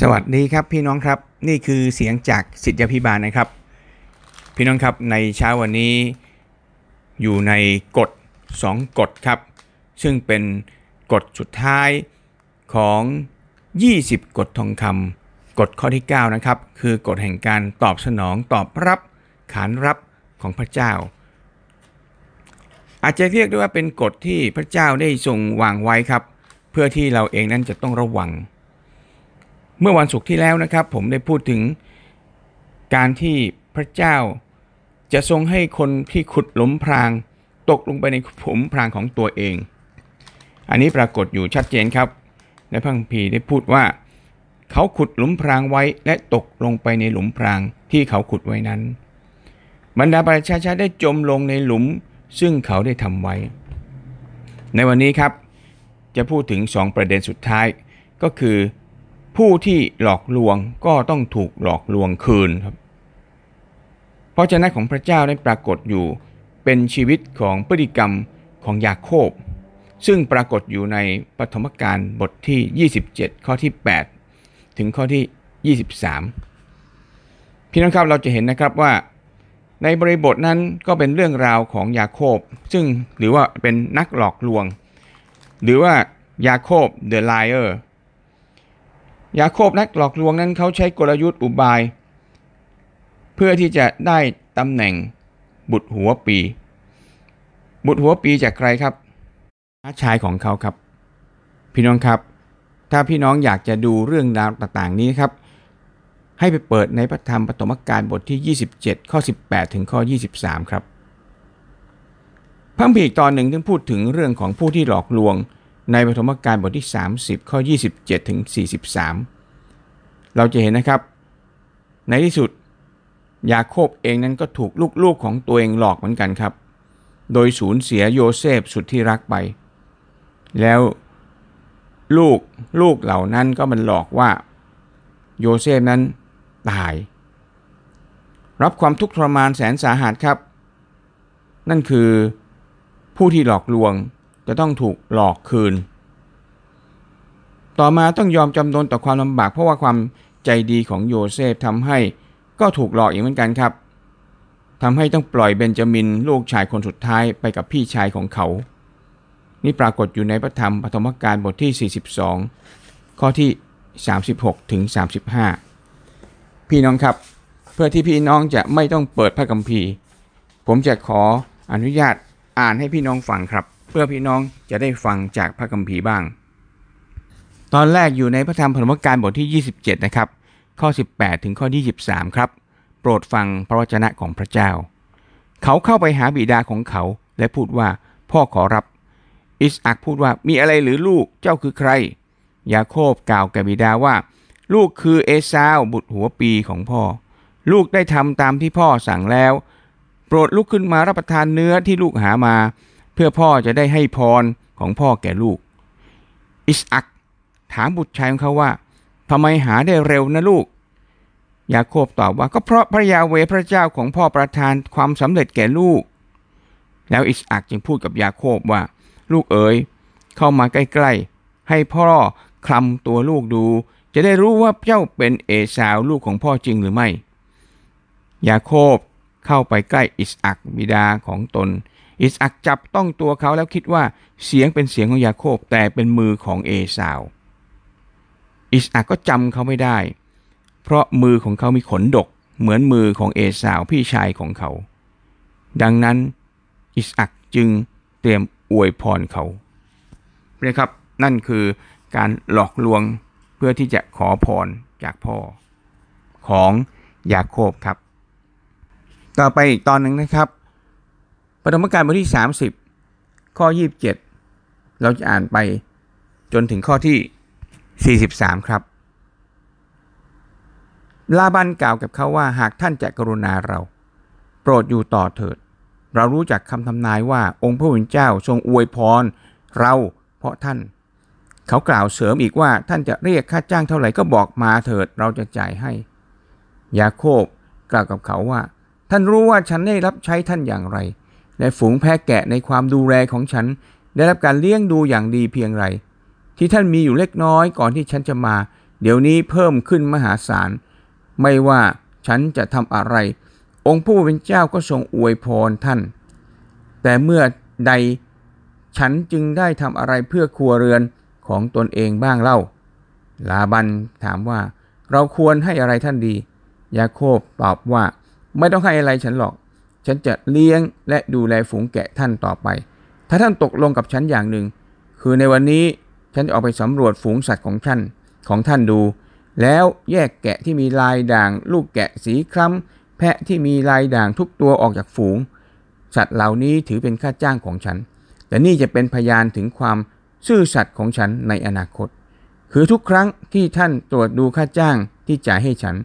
สวัสดีครับพี่น้องครับนี่คือเสียงจากสิทธิพิบาลนะครับ พี่น้องครับในเช้าวันนี้อยู่ในกฎ 2 กฎครับ ซึ่งเป็นกฎสุดท้ายของ 20 กฎทองคำกฎข้อที่ 9 นะครับ คือกฎแห่งการตอบสนองตอบรับขานรับของพระเจ้า อาจจะเรียกได้ว่าเป็นกฎที่พระเจ้าได้ทรงวางไว้ครับ เพื่อที่เราเองนั้นจะต้องระวัง เมื่อวันศุกร์ที่แล้วนะครับ ผมได้พูดถึงการที่พระเจ้าจะทรงให้คนที่ขุดหลุมพราง ตกลงไปในหลุมพรางของตัวเอง อันนี้ปรากฏอยู่ชัดเจนครับ ในพระคัมภีร์ได้พูดว่า เขาขุดหลุมพรางไว้และตกลงไปในหลุมพรางที่เขาขุดไว้นั้น บรรดาประชาชาได้จมลงในหลุมซึ่งเขาได้ทำไว้ ในวันนี้ครับ จะพูดถึงสองประเด็นสุดท้ายก็คือ ผู้ที่หลอกลวงก็ต้องถูกหลอกลวงคืนครับเพราะฉะนั้นของพระเจ้าได้ปรากฏอยู่เป็นชีวิตของพฤติกรรมของยาโคบ ซึ่งปรากฏอยู่ในปฐมกาลบทที่ 27 ข้อที่ 8 ถึงข้อที่ 23 พี่น้องครับเราจะเห็นนะครับว่า ในบริบทนั้นก็เป็นเรื่องราวของยาโคบ ซึ่งหรือว่าเป็นนักหลอกลวง หรือว่ายาโคบ the liar ยาโคบนักหลอกลวงนั้นเขาใช้กลยุทธ์อุบาย เพื่อที่จะได้ตำแหน่งบุตรหัวปี บุตรหัวปีจากใครครับน้าชายของเขาครับ พี่น้องครับ ถ้าพี่น้องอยากจะดูเรื่องราวต่างๆนี้ครับ ให้ไปเปิดในพระธรรมปฐมกาลบทที่ 27 ข้อ 18 ถึงข้อ 23 ครับพระผีกตอนหนึ่งที่พูดถึงเรื่องของผู้ที่หลอกลวง ในปฐมกาลบทที่ 30 ข้อ 27 ถึง 43 เราจะเห็นนะครับ ในที่สุด ยาโคบเองนั้นก็ถูกลูกๆของตัวเองหลอกเหมือนกันครับ โดยสูญเสียโยเซฟสุดที่รักไป แล้วลูกลูกเหล่านั้นก็มันหลอกว่าโยเซฟนั้นตาย รับความทุกข์ทรมานแสนสาหัสครับ นั่นคือผู้ที่หลอกลวง จะต้องถูกหลอกคืน ต่อมาต้องยอมจำนนต่อความลำบากเพราะว่าความใจดีของโยเซฟทำให้ก็ถูกหลอกอีกเหมือนกันครับทำให้ต้องปล่อยเบนจามินลูกชายคนสุดท้ายไปกับพี่ชายของเขา นี่ปรากฏอยู่ในพระธรรมปฐมกาลบทที่ 42 ข้อที่ 36ถึง35 พี่น้องครับ เพื่อที่พี่น้องจะไม่ต้องเปิดพระคัมภีร์ ผมจะขออนุญาตอ่านให้พี่น้องฟังครับ เพื่อพี่น้องจะได้ฟังจากพระคัมภีร์บ้าง ตอนแรกอยู่ในพระธรรมพรมการบทที่ 27 นะครับ ข้อ 18 ถึงข้อ 23 ครับ โปรดฟังพระวจนะของพระเจ้า เขาเข้าไปหาบิดาของเขาและพูดว่าพ่อขอรับ อิสอักพูดว่ามีอะไรหรือลูกเจ้าคือใคร ยาโคบกล่าวแก่บิดาว่า ลูกคือเอซาวบุตรหัวปีของพ่อ ลูกได้ทำตามที่พ่อสั่งแล้ว โปรดลุกขึ้นมารับประทานเนื้อที่ลูกหามา เพื่อพ่อจะได้ให้พรของพ่อแก่ลูก อิสอักถามบุตรชายของเขาว่าทำไมหาได้เร็วนะลูก ยาโคบตอบว่าก็เพราะพระยาเวพระเจ้าของพ่อประทานความสำเร็จแก่ลูก แล้วอิสอักจึงพูดกับยาโคบว่า ลูกเอ๋ยเข้ามาใกล้ๆ ให้พ่อคลำตัวลูกดู จะได้รู้ว่าเจ้าเป็นเอสาวลูกของพ่อจริงหรือไม่ ยาโคบเข้าไปใกล้อิสอักบิดาของตน อิสอักจับต้องตัวเขาแล้วคิดว่าเสียงเป็นเสียงของยาโคบแต่เป็นมือของเอสาว อิสอักก็จำเขาไม่ได้ เพราะมือของเขามีขนดกเหมือนมือของเอสาวพี่ชายของเขา ดังนั้นอิสอักจึงเตรียมอวยพรเขาเนะครับนั่นคือการหลอกลวงเพื่อที่จะขอพรจากพ่อของยาโคบครับ ต่อไปอีกตอนหนึ่งนะครับ ปฐมกาลบทที่ 30 ข้อ 27 เราจะอ่านไปจนถึงข้อที่ 43 ครับ ลาบันกล่าวกับเขาว่าหากท่านจะกรุณาเรา โปรดอยู่ต่อเถิด เรารู้จักคำทำนายว่าองค์พระผู้เป็นเจ้าทรงอวยพรเราเพราะท่าน เขากล่าวเสริมอีกว่าท่านจะเรียกค่าจ้างเท่าไหร่ก็บอกมาเถิดเราจะจ่ายให้ ยาโคบกล่าวกับเขาว่า ท่านรู้ว่าฉันได้รับใช้ท่านอย่างไร และฝูงแพะแกะในความดูแลของฉัน ได้รับการเลี้ยงดูอย่างดีเพียงไร ที่ท่านมีอยู่เล็กน้อยก่อนที่ฉันจะมา เดี๋ยวนี้เพิ่มขึ้นมหาศาล ไม่ว่าฉันจะทำอะไร องค์ผู้เป็นเจ้าก็ทรงอวยพรท่าน แต่เมื่อใดฉันจึงได้ทำอะไรเพื่อครัวเรือนของตนเองบ้างเล่า ลาบันถามว่า เราควรให้อะไรท่านดี ยาโคบตอบว่า ไม่ต้องให้อะไรฉันหรอก ฉันจะเลี้ยงและดูแลฝูงแกะท่านต่อไป ถ้าท่านตกลงกับฉันอย่างหนึ่ง คือในวันนี้ฉันจะออกไปสำรวจฝูงสัตว์ของท่านของท่านดู แล้วแยกแกะที่มีลายด่าง ลูกแกะสีคล้ำแพะที่มีลายด่างทุกตัวออกจากฝูง สัตว์เหล่านี้ถือเป็นค่าจ้างของฉัน แต่นี่จะเป็นพยานถึงความซื่อสัตย์ของฉันในอนาคต คือทุกครั้งที่ท่านตรวจดูค่าจ้างที่จ่ายให้ฉัน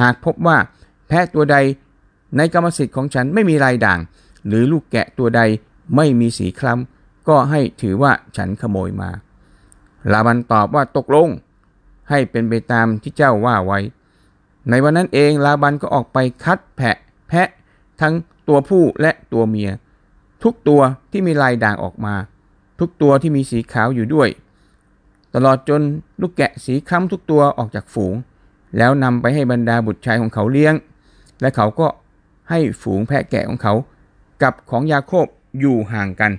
หากพบว่าแพะตัวใด ในกรรมสิทธิ์ของฉันไม่มีลายด่าง หรือลูกแกะตัวใดไม่มีสีคล้ำ ก็ให้ถือว่าฉันขโมยมา ลาบันตอบว่าตกลง ให้เป็นไปตามที่เจ้าว่าไว้ ในวันนั้นเองลาบันก็ออกไปคัดแพะแพะ ทั้งตัวผู้และตัวเมีย ทุกตัวที่มีลายด่างออกมา ทุกตัวที่มีสีขาวอยู่ด้วย ตลอดจนลูกแกะสีคล้ำทุกตัวออกจากฝูง แล้วนำไปให้บรรดาบุตรชายของเขาเลี้ยง และเขาก็ ให้ฝูงแพะแกะของเขา กับของยาโคบอยู่ห่างกัน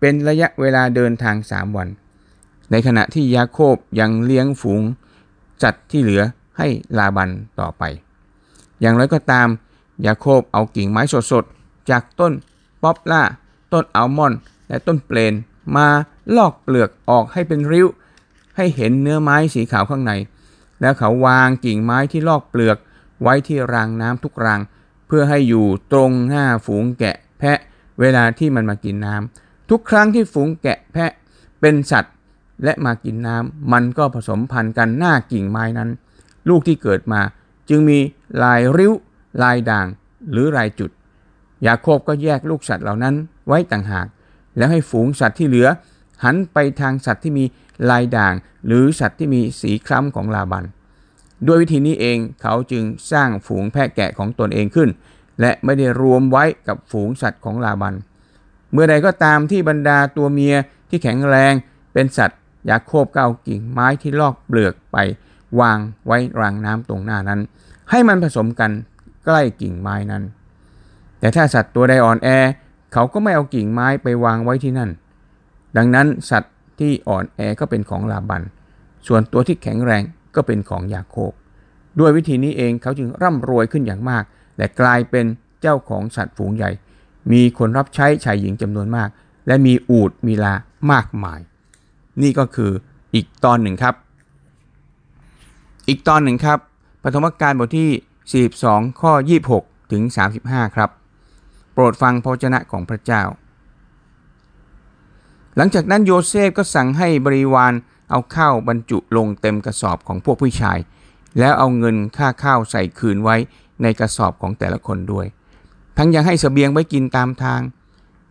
เป็นระยะเวลาเดินทางสามวัน ในขณะที่ยาโคบยังเลี้ยงฝูงจัดที่เหลือให้ลาบันต่อไป อย่างไรก็ตามยาโคบเอากิ่งไม้สดๆ จากต้นป๊อปล่า ต้นอัลมอนด์และต้นเปลนมาลอกเปลือกออกให้เป็นริ้ว ให้เห็นเนื้อไม้สีขาวข้างใน แล้วเขาวางกิ่งไม้ที่ลอกเปลือกไว้ที่รางน้ำทุกราง เพื่อให้อยู่ตรงหน้าฝูงแกะแพะเวลาที่มันมากินน้ำทุกครั้งที่ฝูงแกะแพะเป็นสัตว์และมากินน้ำมันก็ผสมพันธุ์กันหน้ากิ่งไม้นั้น ลูกที่เกิดมาจึงมีลายริ้ว ลายด่างหรือลายจุด ยาโคบก็แยกลูกสัตว์เหล่านั้นไว้ต่างหาก แล้วให้ฝูงสัตว์ที่เหลือ หันไปทางสัตว์ที่มีลายด่าง หรือสัตว์ที่มีสีคล้ำของลาบัน ด้วยวิธีนี้เองเขาจึงสร้างฝูงแพะแกะของตนเองขึ้น และไม่ได้รวมไว้กับฝูงสัตว์ของลาบัน เมื่อใดก็ตามที่บรรดาตัวเมียที่แข็งแรงเป็นสัตว์ยาโคบก็เอากิ่งไม้ที่ลอกเปลือกไป วางไว้รางน้ำตรงหน้านั้น ให้มันผสมกันใกล้กิ่งไม้นั้น แต่ถ้าสัตว์ตัวใดอ่อนแอ เขาก็ไม่เอากิ่งไม้ไปวางไว้ที่นั่น ดังนั้นสัตว์ที่อ่อนแอก็เป็นของลาบัน ส่วนตัวที่แข็งแรง ก็เป็นของยาโคบ ด้วยวิธีนี้เองเขาจึงร่ำรวยขึ้นอย่างมาก และกลายเป็นเจ้าของสัตว์ฝูงใหญ่ มีคนรับใช้ชายหญิงจำนวนมาก และมีอูดมีลามากมาย นี่ก็คืออีกตอนหนึ่งครับ อีกตอนหนึ่งครับปฐมกาลบทที่ 42 ข้อ 26 ถึง 35 ครับ โปรดฟังพระเจนะของพระเจ้า หลังจากนั้นโยเซฟก็สั่งให้บริวาร เอาข้าวบรรจุลงเต็มกระสอบของพวกผู้ชาย แล้วเอาเงินค่าข้าวใส่คืนไว้ในกระสอบของแต่ละคนด้วย ทั้งยังให้สเสบียงไว้กินตามทาง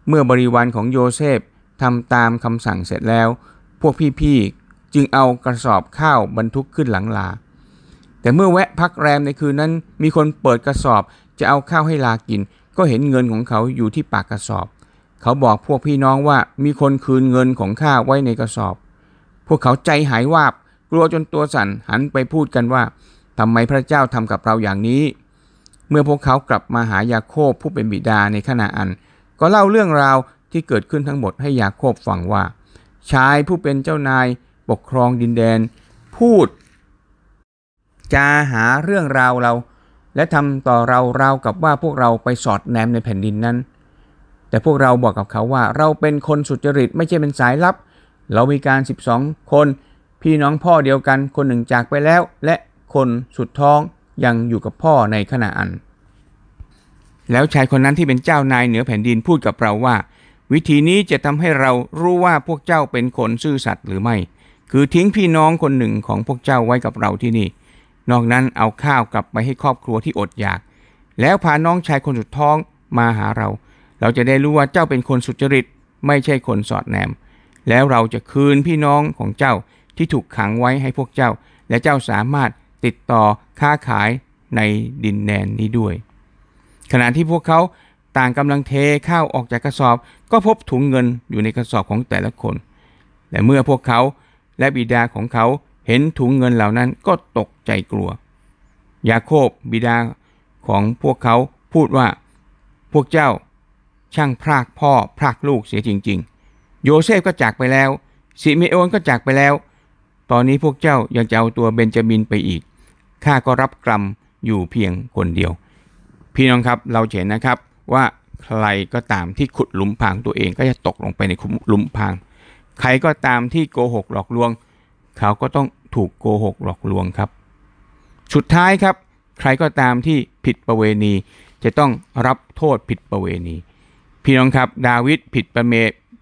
เมื่อบริวารของโยเซฟทำตามคำสั่งเสร็จแล้ว พวกพี่ๆจึงเอากระสอบข้าวบรรทุกขึ้นหลังลา แต่เมื่อแวะพักแรมในคืนนั้น มีคนเปิดกระสอบจะเอาข้าวให้ลากิน ก็เห็นเงินของเขาอยู่ที่ปากกระสอบ เขาบอกพวกพี่น้องว่ามีคนคืนเงินของข้าไว้ในกระสอบ พวกเขาใจหายวาบ กลัวจนตัวสั่นหันไปพูดกันว่าทำไมพระเจ้าทำกับเราอย่างนี้ เมื่อพวกเขากลับมาหายาโคบผู้เป็นบิดาในขณะอัน ก็เล่าเรื่องราวที่เกิดขึ้นทั้งหมดให้ยาโคบฟังว่า ชายผู้เป็นเจ้านายปกครองดินแดน พูด จาหาเรื่องราวเรา และทำต่อเราราวกับว่าพวกเราไปสอดแนมในแผ่นดินนั้น แต่พวกเราบอกกับเขาว่าเราเป็นคนสุจริตไม่ใช่เป็นสายลับ เรามีการ 12 คน พี่น้องพ่อเดียวกันคนหนึ่งจากไปแล้ว และคนสุดท้องยังอยู่กับพ่อในขณะอัน แล้วชายคนนั้นที่เป็นเจ้านายเหนือแผ่นดินพูดกับเราว่า วิธีนี้จะทำให้เรารู้ว่าพวกเจ้าเป็นคนซื่อสัตย์หรือไม่ คือทิ้งพี่น้องคนหนึ่งของพวกเจ้าไว้กับเราที่นี่ นอกนั้นเอาข้าวกลับไปให้ครอบครัวที่อดอยาก แล้วพาน้องชายคนสุดท้องมาหาเรา เราจะได้รู้ว่าเจ้าเป็นคนสุจริต ไม่ใช่คนสอดแนม แล้วเราจะคืนพี่น้องของเจ้าที่ถูกขังไว้ให้พวกเจ้า และเจ้าสามารถติดต่อค้าขายในดินแดนนี้ด้วย ขณะที่พวกเขาต่างกำลังเทข้าวออกจากกระสอบ ก็พบถุงเงินอยู่ในกระสอบของแต่ละคน และเมื่อพวกเขาและบิดาของเขาเห็นถุงเงินเหล่านั้นก็ตกใจกลัว ยาโคบบิดาของพวกเขาพูดว่า พวกเจ้าช่างพรากพ่อพรากลูกเสียจริง โยเซฟก็จากไปแล้วสิเมโอนก็จากไปแล้ว ตอนนี้พวกเจ้ายังจะเอาตัวเบนจามินไปอีกข้าก็รับกรรมอยู่เพียงคนเดียว พี่น้องครับเราเห็นนะครับว่าใครก็ตามที่ขุดหลุมพรางตัวเองก็จะตกลงไปในหลุมพราง ใครก็ตามที่โกหกหลอกลวง เขาก็ต้องถูกโกหกหลอกลวงครับ สุดท้ายครับ ใครก็ตามที่ผิดประเวณีจะต้องรับโทษผิดประเวณี พี่น้องครับ ดาวิดผิดประเม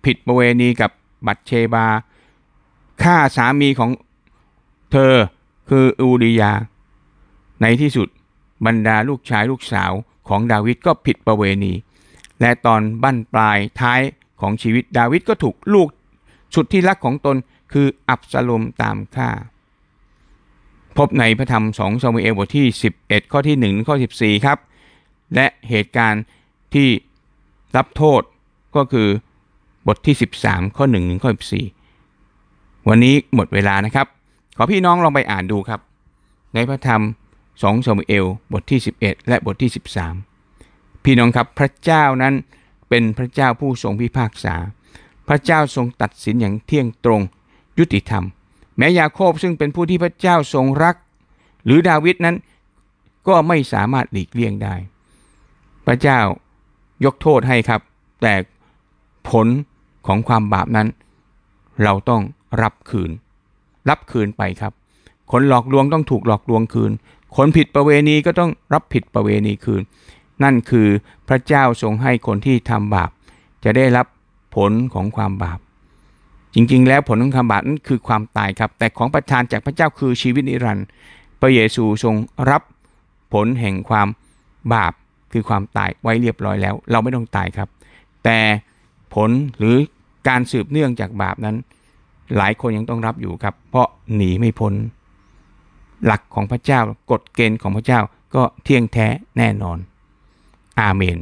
ผิดประเวณีกับบัตเชบาฆ่าสามีของเธอคืออูริยา ในที่สุดบรรดาลูกชายลูกสาวของดาวิดก็ผิดประเวณี และตอนบั้นปลายท้ายของชีวิตดาวิดก็ถูกลูกสุดที่รักของตนคืออับสลมตามฆ่า พบในพระธรรมสองซามูเอลบทที่ 11 ข้อที่ 1 ข้อ 14 ครับ และเหตุการณ์ที่รับโทษก็คือ บทที่ 13 ข้อ1ถึงข้อ14 วันนี้หมดเวลานะครับ ขอพี่น้องลองไปอ่านดูครับ ในพระธรรม2ซามูเอลบทที่ 11 และบทที่ 13 พี่น้องครับพระเจ้านั้นเป็นพระเจ้าผู้ทรงพิพากษา พระเจ้าทรงตัดสินอย่างเที่ยงตรง ยุติธรรม แม้ยาโคบซึ่งเป็นผู้ที่พระเจ้าทรงรัก หรือดาวิดนั้นก็ไม่สามารถหลีกเลี่ยงได้ พระเจ้ายกโทษให้ครับ แต่ผล ของความบาปนั้น เราต้องรับคืน รับคืนไปครับ คนหลอกลวงต้องถูกหลอกลวงคืน คนผิดประเวณีก็ต้องรับผิดประเวณีคืน นั่นคือพระเจ้าทรงให้คนที่ทำบาป จะได้รับผลของความบาป จริงๆ แล้วผลของความบาปนั้นคือความตายครับ แต่ของประทานจากพระเจ้าคือชีวิตนิรันดร์พระเยซูทรงรับผลแห่งความบาปคือความตายไว้เรียบร้อยแล้ว เราไม่ต้องตายครับ แต่ผลหรือ การสืบเนื่องจากบาปนั้น หลายคนยังต้องรับอยู่ครับ เพราะหนีไม่พ้น หลักของพระเจ้ากฎเกณฑ์ของพระเจ้าก็เที่ยงแท้แน่นอน อาเมน